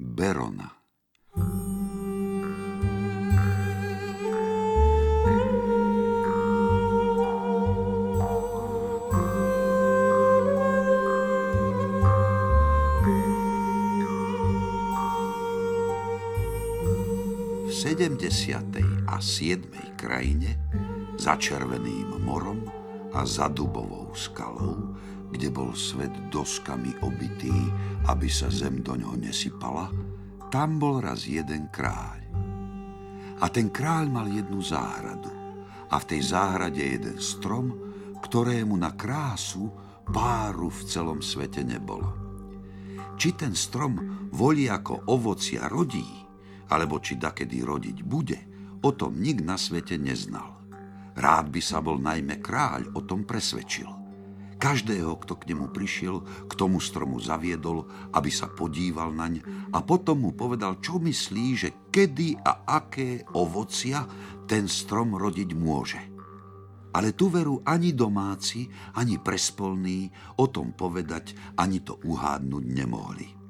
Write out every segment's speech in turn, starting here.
Berona V 70. a 7. krajine za Červeným morom a za Dubovou skalou, kde bol svet doskami obitý, aby sa zem do ňoho nesypala, tam bol raz jeden kráľ. A ten kráľ mal jednu záhradu. A v tej záhrade jeden strom, ktorému na krásu páru v celom svete nebolo. Či ten strom volí ako ovocia rodí, alebo či dakedy rodiť bude, o tom nik na svete neznal. Rád by sa bol najmä kráľ o tom presvedčil. Každého, kto k nemu prišiel, k tomu stromu zaviedol, aby sa podíval naň a potom mu povedal, čo myslí, že kedy a aké ovocia ten strom rodiť môže. Ale tu veru ani domáci, ani prespolní o tom povedať, ani to uhádnuť nemohli.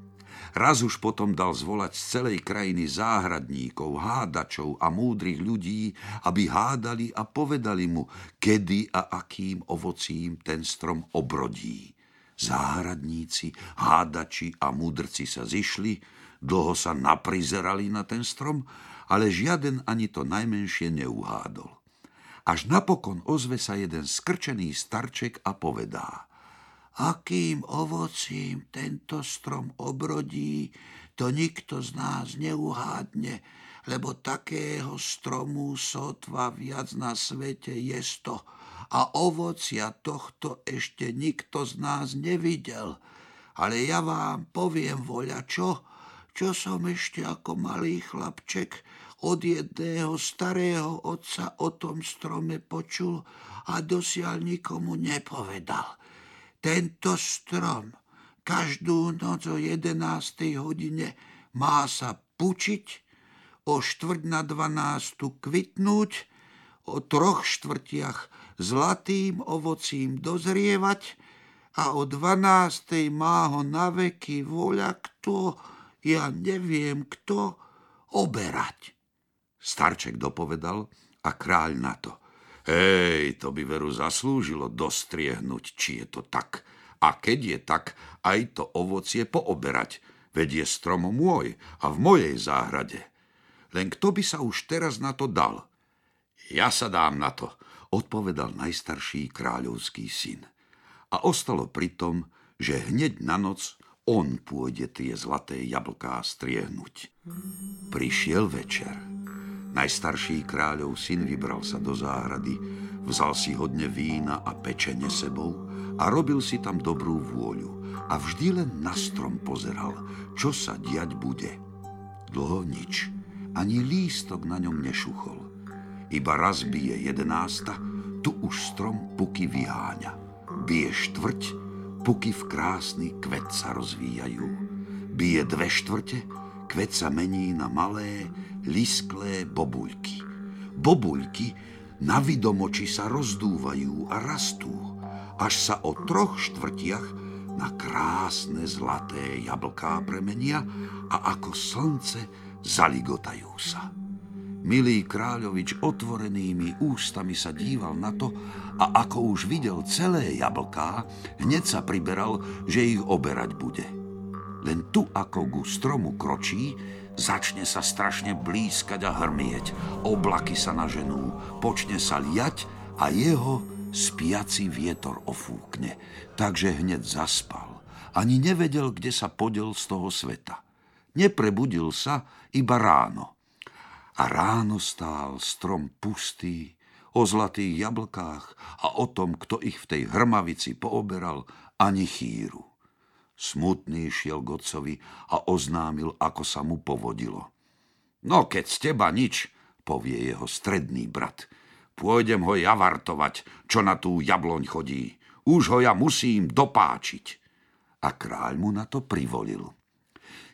Raz už potom dal zvolať z celej krajiny záhradníkov, hádačov a múdrych ľudí, aby hádali a povedali mu, kedy a akým ovocím ten strom obrodí. Záhradníci, hádači a múdrci sa zišli, dlho sa naprizerali na ten strom, ale žiaden ani to najmenšie neuhádol. Až napokon ozve sa jeden skrčený starček a povedá – akým ovocím tento strom obrodí, to nikto z nás neuhádne, lebo takého stromu sotva viac na svete to a ovocia tohto ešte nikto z nás nevidel. Ale ja vám poviem, voľa čo, čo som ešte ako malý chlapček od jedného starého otca o tom strome počul a dosiaľ nikomu nepovedal. Tento strom každú noc o 11. hodine má sa pučiť, o štvrť na 12. kvitnúť, o troch štvrtiach zlatým ovocím dozrievať a o 12. má ho na veky voľa kto, ja neviem kto, oberať. Starček dopovedal a kráľ na to. Hej, to by veru zaslúžilo dostriehnúť, či je to tak. A keď je tak, aj to ovocie pooberať, veď je strom môj a v mojej záhrade. Len kto by sa už teraz na to dal? Ja sa dám na to, odpovedal najstarší kráľovský syn. A ostalo pri tom, že hneď na noc on pôjde tie zlaté jablká striehnúť. Prišiel večer. Najstarší kráľov syn vybral sa do záhrady, vzal si hodne vína a pečene sebou a robil si tam dobrú vôľu a vždy len na strom pozeral, čo sa diať bude. Dlho nič, ani lístok na ňom nešuchol. Iba raz bije jedenásta, tu už strom puky vyháňa. Bije štvrť, puky v krásny kvet sa rozvíjajú. Bije dve štvrte, kvet sa mení na malé, lisklé bobuľky. Bobuľky na vidomoči sa rozdúvajú a rastú, až sa o troch štvrtiach na krásne zlaté jablká premenia a ako slnce zaligotajú sa. Milý kráľovič otvorenými ústami sa díval na to a ako už videl celé jablká, hneď sa priberal, že ich oberať bude. Len tu, ako ku stromu kročí, Začne sa strašne blízkať a hrmieť. Oblaky sa naženú, počne sa liať a jeho spiaci vietor ofúkne. Takže hneď zaspal. Ani nevedel, kde sa podel z toho sveta. Neprebudil sa iba ráno. A ráno stál strom pustý, o zlatých jablkách a o tom, kto ich v tej hrmavici pooberal, ani chýru. Smutný šiel k a oznámil, ako sa mu povodilo. No keď z teba nič, povie jeho stredný brat. Pôjdem ho ja vartovať, čo na tú jabloň chodí. Už ho ja musím dopáčiť. A kráľ mu na to privolil.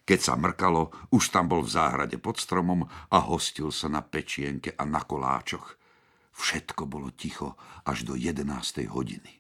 Keď sa mrkalo, už tam bol v záhrade pod stromom a hostil sa na pečienke a na koláčoch. Všetko bolo ticho až do jedenástej hodiny.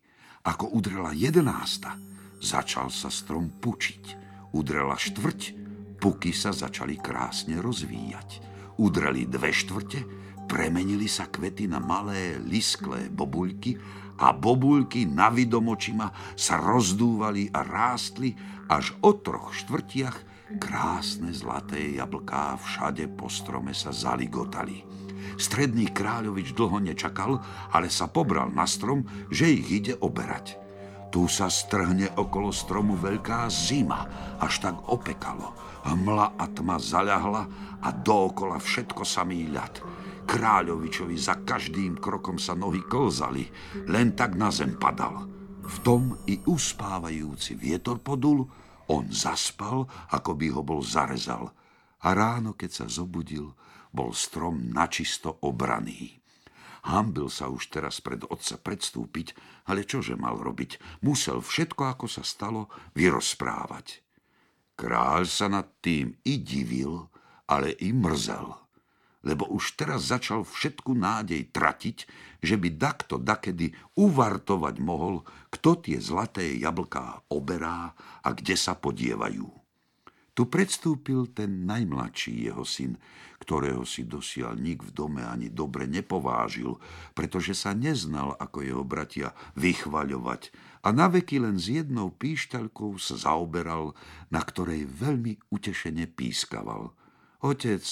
Ako udrela jedenásta, Začal sa strom pučiť. Udrela štvrť, Puky sa začali krásne rozvíjať. Udreli dve štvrte, premenili sa kvety na malé, lisklé bobuľky a bobuľky navidom očima sa rozdúvali a rástli až o troch štvrtiach krásne zlaté jablká všade po strome sa zaligotali. Stredný kráľovič dlho nečakal, ale sa pobral na strom, že ich ide oberať. Tu sa strhne okolo stromu veľká zima, až tak opekalo. Hmla a tma zaľahla a dookola všetko samý ľad. Kráľovičovi za každým krokom sa nohy klzali, len tak na zem padal. V tom i uspávajúci vietor podul, on zaspal, ako by ho bol zarezal. A ráno, keď sa zobudil, bol strom načisto obraný. Hambil sa už teraz pred otca predstúpiť, ale čože mal robiť? Musel všetko, ako sa stalo, vyrozprávať. Kráľ sa nad tým i divil, ale i mrzel, lebo už teraz začal všetku nádej tratiť, že by dakto dakedy uvartovať mohol, kto tie zlaté jablká oberá a kde sa podievajú. Tu predstúpil ten najmladší jeho syn, ktorého si dosiaľ nik v dome ani dobre nepovážil, pretože sa neznal ako jeho bratia vychvaľovať a naveky len s jednou píšťalkou sa zaoberal, na ktorej veľmi utešene pískaval. Otec,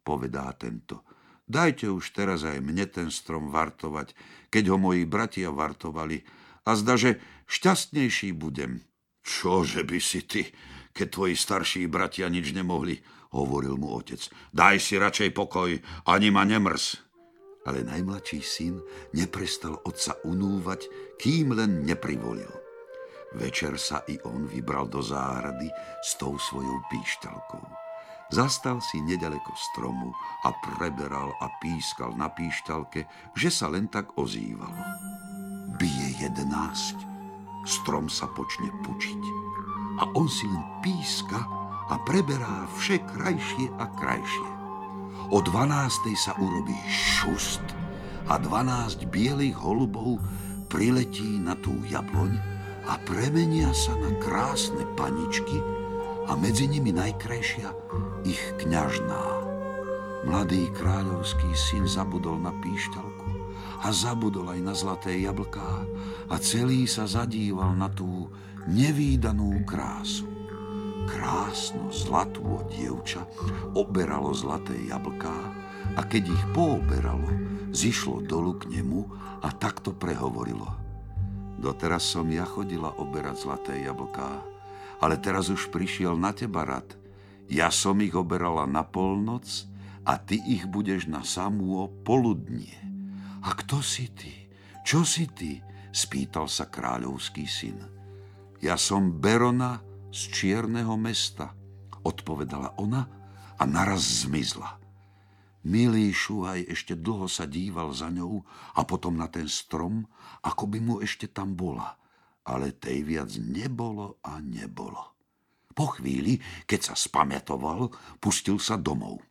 povedá tento, dajte už teraz aj mne ten strom vartovať, keď ho moji bratia vartovali a zda, že šťastnejší budem. Čože by si ty, keď tvoji starší bratia nič nemohli, hovoril mu otec. Daj si radšej pokoj, ani ma nemrz. Ale najmladší syn neprestal otca unúvať, kým len neprivolil. Večer sa i on vybral do záhrady s tou svojou píšťalkou. Zastal si nedaleko stromu a preberal a pískal na píšťalke, že sa len tak ozývalo. Bije jedenáct, strom sa počne pučiť a on si len píska a preberá vše krajšie a krajšie. O dvanástej sa urobí šust a dvanásť bielých holubov priletí na tú jabloň a premenia sa na krásne paničky a medzi nimi najkrajšia ich kňažná. Mladý kráľovský syn zabudol na píšťalku a zabudol aj na zlaté jablká a celý sa zadíval na tú nevýdanú krásu. Krásno zlatú dievča oberalo zlaté jablká a keď ich pooberalo, zišlo dolu k nemu a takto prehovorilo. Doteraz som ja chodila oberať zlaté jablká, ale teraz už prišiel na teba rad. Ja som ich oberala na polnoc a ty ich budeš na samú poludnie. A kto si ty? Čo si ty? spýtal sa kráľovský syn. Ja som Berona z Čierneho mesta, odpovedala ona a naraz zmizla. Milý Šuhaj ešte dlho sa díval za ňou a potom na ten strom, ako by mu ešte tam bola. Ale tej viac nebolo a nebolo. Po chvíli, keď sa spamiatoval, pustil sa domov.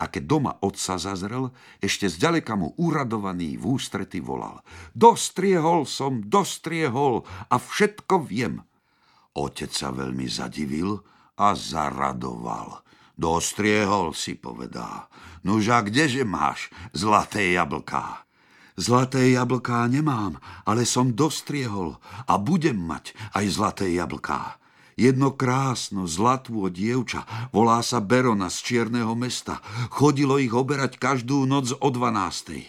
A keď doma otca zazrel, ešte zďaleka mu uradovaný v ústrety volal. Dostriehol som, dostriehol a všetko viem. Otec sa veľmi zadivil a zaradoval. Dostriehol si, povedá. Nuž a kdeže máš zlaté jablká? Zlaté jablká nemám, ale som dostriehol a budem mať aj zlaté jablká. Jedno krásno, zlatú dievča, volá sa Berona z Čierneho mesta. Chodilo ich oberať každú noc o dvanástej.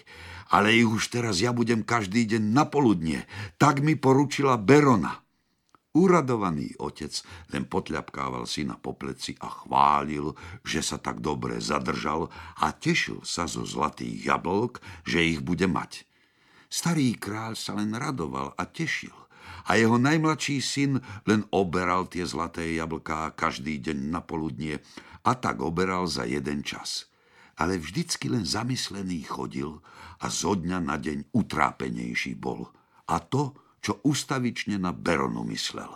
Ale ich už teraz ja budem každý deň na poludne. Tak mi poručila Berona. Uradovaný otec len potľapkával syna po pleci a chválil, že sa tak dobre zadržal a tešil sa zo zlatých jablok, že ich bude mať. Starý kráľ sa len radoval a tešil a jeho najmladší syn len oberal tie zlaté jablká každý deň na poludnie a tak oberal za jeden čas. Ale vždycky len zamyslený chodil a zo dňa na deň utrápenejší bol. A to čo ustavične na Beronu myslel.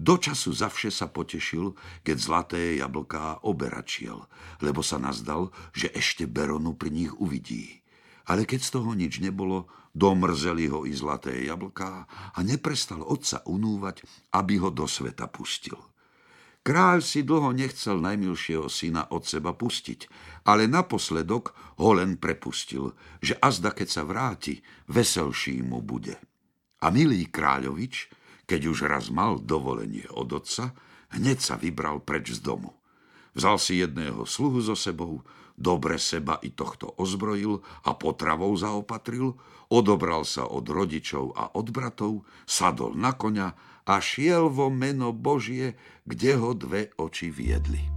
Do času zavše sa potešil, keď zlaté jablká oberačiel, lebo sa nazdal, že ešte Beronu pri nich uvidí. Ale keď z toho nič nebolo, domrzeli ho i zlaté jablká a neprestal otca unúvať, aby ho do sveta pustil. Kráľ si dlho nechcel najmilšieho syna od seba pustiť, ale naposledok ho len prepustil, že azda keď sa vráti, veselší mu bude. A milý kráľovič, keď už raz mal dovolenie od otca, hneď sa vybral preč z domu. Vzal si jedného sluhu so sebou, dobre seba i tohto ozbrojil a potravou zaopatril, odobral sa od rodičov a od bratov, sadol na koňa a šiel vo meno Božie, kde ho dve oči viedli.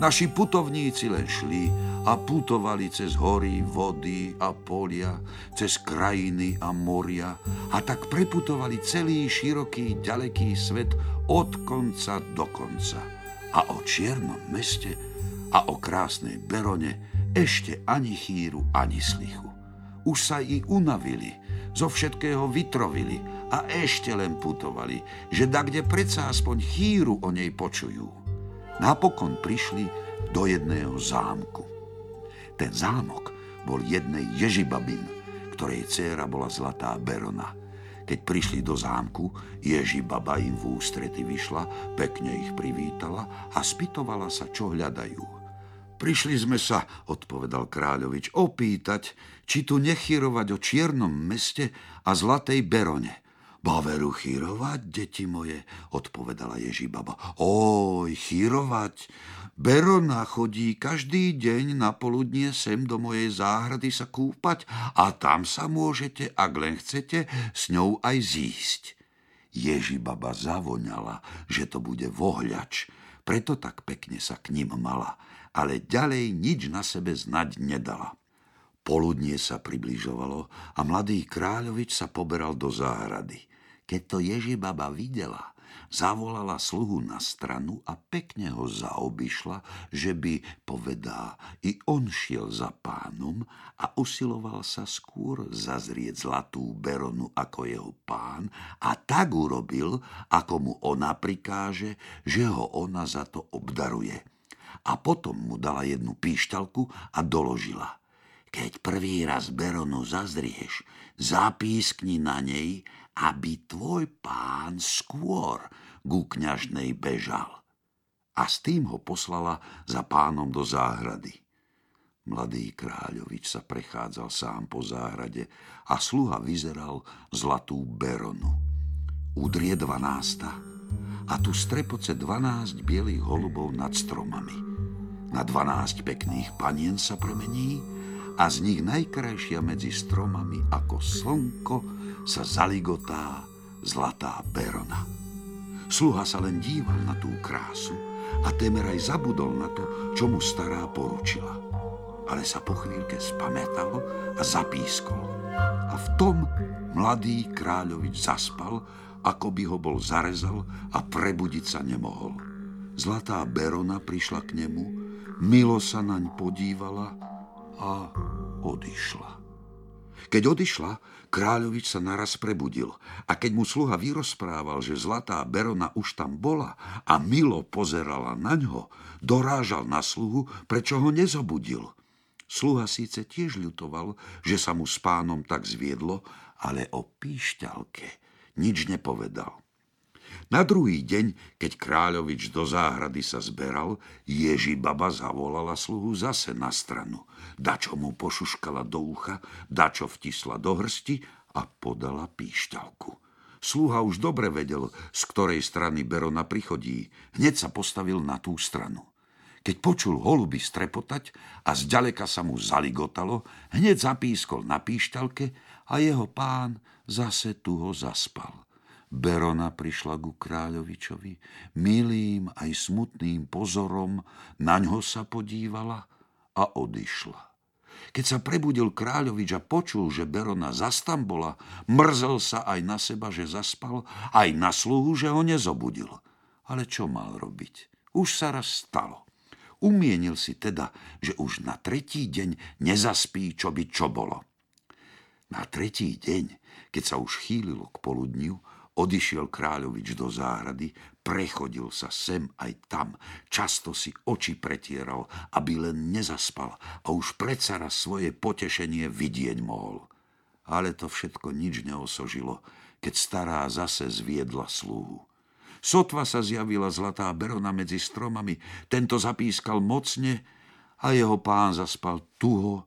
Naši putovníci len šli a putovali cez hory, vody a polia, cez krajiny a moria a tak preputovali celý široký, ďaleký svet od konca do konca. A o čiernom meste a o krásnej Berone ešte ani chýru, ani slichu. Už sa i unavili, zo všetkého vytrovili a ešte len putovali, že da kde predsa aspoň chýru o nej počujú. Napokon prišli do jedného zámku. Ten zámok bol jednej Ježibabin, ktorej dcéra bola zlatá Berona. Keď prišli do zámku, Ježibaba im v ústrety vyšla, pekne ich privítala a spýtovala sa, čo hľadajú. Prišli sme sa, odpovedal kráľovič, opýtať, či tu nechyrovať o čiernom meste a zlatej berone. Baveru chýrovať, deti moje, odpovedala Ježibaba. Oj, chýrovať. Berona chodí každý deň na poludnie sem do mojej záhrady sa kúpať a tam sa môžete, ak len chcete, s ňou aj zísť. Ježibaba zavoňala, že to bude vohľač, preto tak pekne sa k ním mala ale ďalej nič na sebe znať nedala. Poludnie sa približovalo a mladý kráľovič sa poberal do záhrady. Keď to Ježibaba videla, zavolala sluhu na stranu a pekne ho zaobišla, že by, povedá, i on šiel za pánom a usiloval sa skôr zazrieť zlatú beronu ako jeho pán a tak urobil, ako mu ona prikáže, že ho ona za to obdaruje a potom mu dala jednu píšťalku a doložila. Keď prvý raz Beronu zazrieš, zapískni na nej, aby tvoj pán skôr ku kňažnej bežal. A s tým ho poslala za pánom do záhrady. Mladý kráľovič sa prechádzal sám po záhrade a sluha vyzeral zlatú Beronu. Udrie dvanásta a tu strepoce dvanásť bielých holubov nad stromami na dvanásť pekných panien sa premení a z nich najkrajšia medzi stromami ako slnko sa zaligotá zlatá berona. Sluha sa len díval na tú krásu a temer aj zabudol na to, čo mu stará poručila. Ale sa po chvíľke spamätalo a zapískol. A v tom mladý kráľovič zaspal, ako by ho bol zarezal a prebudiť sa nemohol. Zlatá Berona prišla k nemu Milo sa naň podívala a odišla. Keď odišla, kráľovič sa naraz prebudil a keď mu sluha vyrozprával, že zlatá Berona už tam bola a Milo pozerala na ňo, dorážal na sluhu, prečo ho nezobudil. Sluha síce tiež ľutoval, že sa mu s pánom tak zviedlo, ale o píšťalke nič nepovedal. Na druhý deň, keď kráľovič do záhrady sa zberal, Ježi baba zavolala sluhu zase na stranu. Dačo mu pošuškala do ucha, dačo vtisla do hrsti a podala píšťalku. Sluha už dobre vedel, z ktorej strany Berona prichodí. Hneď sa postavil na tú stranu. Keď počul holuby strepotať a zďaleka sa mu zaligotalo, hneď zapískol na píšťalke a jeho pán zase tu ho zaspal. Berona prišla ku kráľovičovi, milým aj smutným pozorom, na ňo sa podívala a odišla. Keď sa prebudil kráľovič a počul, že Berona zastam bola, mrzel sa aj na seba, že zaspal, aj na sluhu, že ho nezobudil. Ale čo mal robiť? Už sa raz stalo. Umienil si teda, že už na tretí deň nezaspí, čo by čo bolo. Na tretí deň, keď sa už chýlilo k poludniu, Odišiel kráľovič do záhrady, prechodil sa sem aj tam, často si oči pretieral, aby len nezaspal a už predsa raz svoje potešenie vidieť mohol. Ale to všetko nič neosožilo, keď stará zase zviedla sluhu. Sotva sa zjavila zlatá berona medzi stromami, tento zapískal mocne a jeho pán zaspal tuho,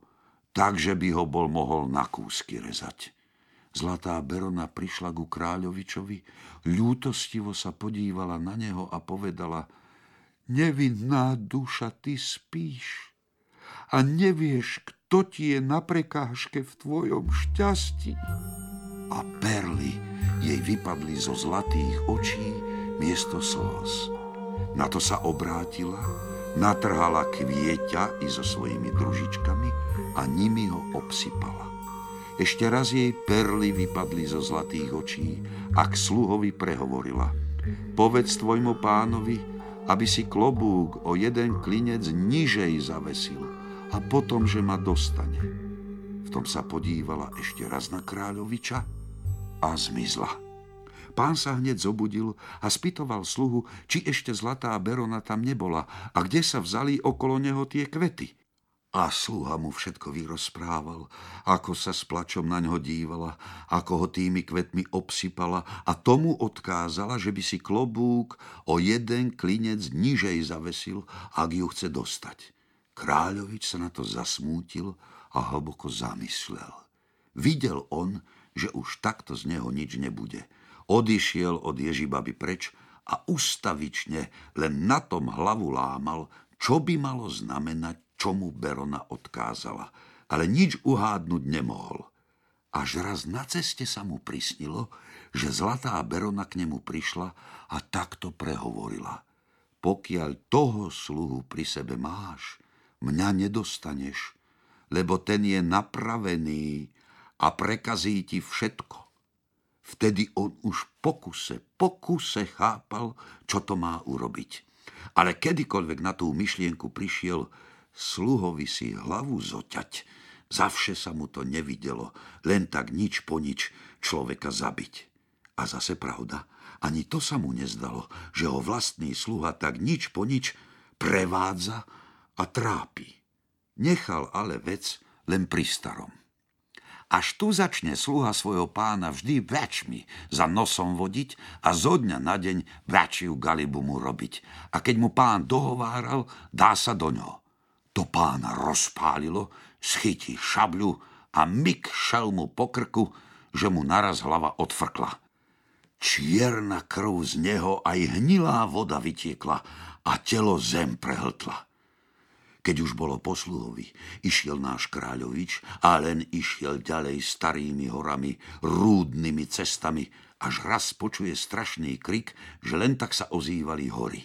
tak, že by ho bol mohol na kúsky rezať. Zlatá Berona prišla ku kráľovičovi, ľútostivo sa podívala na neho a povedala Nevinná duša, ty spíš a nevieš, kto ti je na prekážke v tvojom šťastí. A perly jej vypadli zo zlatých očí miesto slz. Na to sa obrátila, natrhala kvieťa i so svojimi družičkami a nimi ho obsypala. Ešte raz jej perly vypadli zo zlatých očí a k sluhovi prehovorila. Povedz tvojmu pánovi, aby si klobúk o jeden klinec nižej zavesil a potom, že ma dostane. V tom sa podívala ešte raz na kráľoviča a zmizla. Pán sa hneď zobudil a spýtoval sluhu, či ešte zlatá berona tam nebola a kde sa vzali okolo neho tie kvety. A sluha mu všetko vyrozprával, ako sa s plačom na ňo dívala, ako ho tými kvetmi obsypala a tomu odkázala, že by si klobúk o jeden klinec nižej zavesil, ak ju chce dostať. Kráľovič sa na to zasmútil a hlboko zamyslel. Videl on, že už takto z neho nič nebude. Odišiel od Ježibaby preč a ustavične len na tom hlavu lámal, čo by malo znamenať čo mu Berona odkázala, ale nič uhádnuť nemohol. Až raz na ceste sa mu prisnilo, že zlatá Berona k nemu prišla a takto prehovorila. Pokiaľ toho sluhu pri sebe máš, mňa nedostaneš, lebo ten je napravený a prekazí ti všetko. Vtedy on už pokuse, pokuse chápal, čo to má urobiť. Ale kedykoľvek na tú myšlienku prišiel, sluhovi si hlavu zoťať. Zavše sa mu to nevidelo, len tak nič po nič človeka zabiť. A zase pravda, ani to sa mu nezdalo, že ho vlastný sluha tak nič po nič prevádza a trápi. Nechal ale vec len pri starom. Až tu začne sluha svojho pána vždy väčšmi za nosom vodiť a zo dňa na deň väčšiu galibu mu robiť. A keď mu pán dohováral, dá sa do ňoho. To pána rozpálilo, schytí šabľu a myk šel mu po krku, že mu naraz hlava odfrkla. Čierna krv z neho aj hnilá voda vytiekla a telo zem prehltla. Keď už bolo posluhovi, išiel náš kráľovič a len išiel ďalej starými horami, rúdnymi cestami, až raz počuje strašný krik, že len tak sa ozývali hory.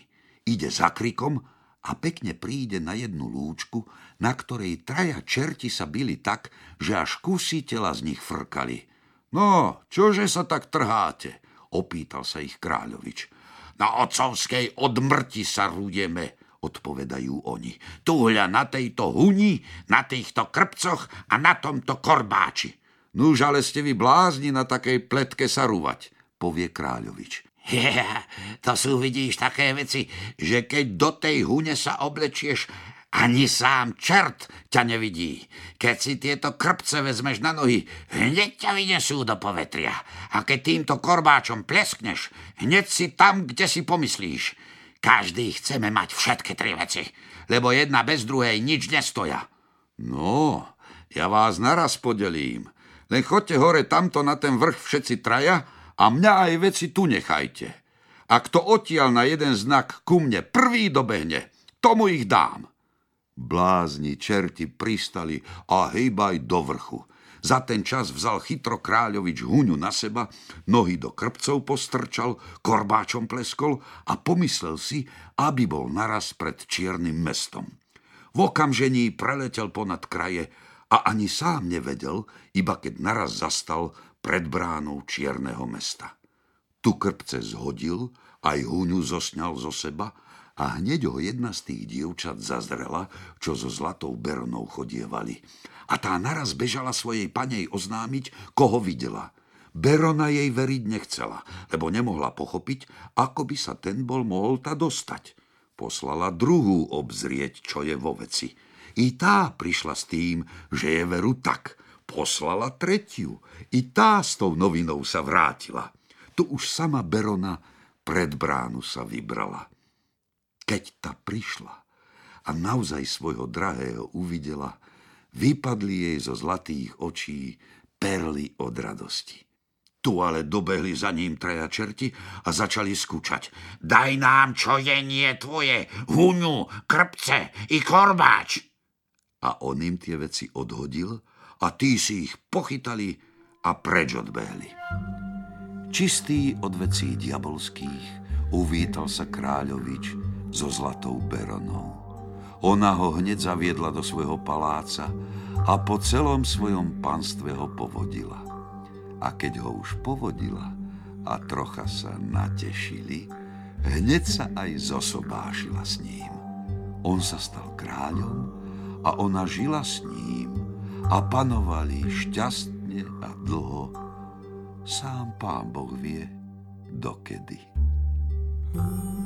Ide za krikom a pekne príde na jednu lúčku, na ktorej traja čerti sa byli tak, že až kusy tela z nich frkali. No, čože sa tak trháte? opýtal sa ich kráľovič. Na otcovskej odmrti sa rúdeme, odpovedajú oni. Túhľa na tejto huni, na týchto krpcoch a na tomto korbáči. Nuž, ale ste vy blázni na takej pletke sa rúvať, povie kráľovič. Yeah, to sú, vidíš, také veci, že keď do tej hune sa oblečieš, ani sám čert ťa nevidí. Keď si tieto krpce vezmeš na nohy, hneď ťa vynesú do povetria. A keď týmto korbáčom pleskneš, hneď si tam, kde si pomyslíš. Každý chceme mať všetky tri veci, lebo jedna bez druhej nič nestoja. No, ja vás naraz podelím. Len chodte hore tamto na ten vrch všetci traja a mňa aj veci tu nechajte. A kto odtiaľ na jeden znak ku mne prvý dobehne, tomu ich dám. Blázni čerti pristali a hejbaj do vrchu. Za ten čas vzal chytro kráľovič huňu na seba, nohy do krpcov postrčal, korbáčom pleskol a pomyslel si, aby bol naraz pred čiernym mestom. V okamžení preletel ponad kraje a ani sám nevedel, iba keď naraz zastal pred bránou čierneho mesta. Tu krpce zhodil, aj húňu zosňal zo seba a hneď ho jedna z tých dievčat zazrela, čo so zlatou beronou chodievali. A tá naraz bežala svojej panej oznámiť, koho videla. Berona jej veriť nechcela, lebo nemohla pochopiť, ako by sa ten bol mohol ta dostať. Poslala druhú obzrieť, čo je vo veci. I tá prišla s tým, že je veru tak – poslala tretiu. I tá s tou novinou sa vrátila. Tu už sama Berona pred bránu sa vybrala. Keď ta prišla a naozaj svojho drahého uvidela, vypadli jej zo zlatých očí perly od radosti. Tu ale dobehli za ním treja čerti a začali skúčať. Daj nám, čo je nie tvoje, huňu, krpce i korbáč. A on im tie veci odhodil a tí si ich pochytali a preč odbehli. Čistý od vecí diabolských uvítal sa kráľovič so zlatou beronou. Ona ho hneď zaviedla do svojho paláca a po celom svojom panstve ho povodila. A keď ho už povodila a trocha sa natešili, hneď sa aj zosobášila s ním. On sa stal kráľom a ona žila s ním a panovali šťastne a dlho. Sám pán Boh vie, dokedy. thank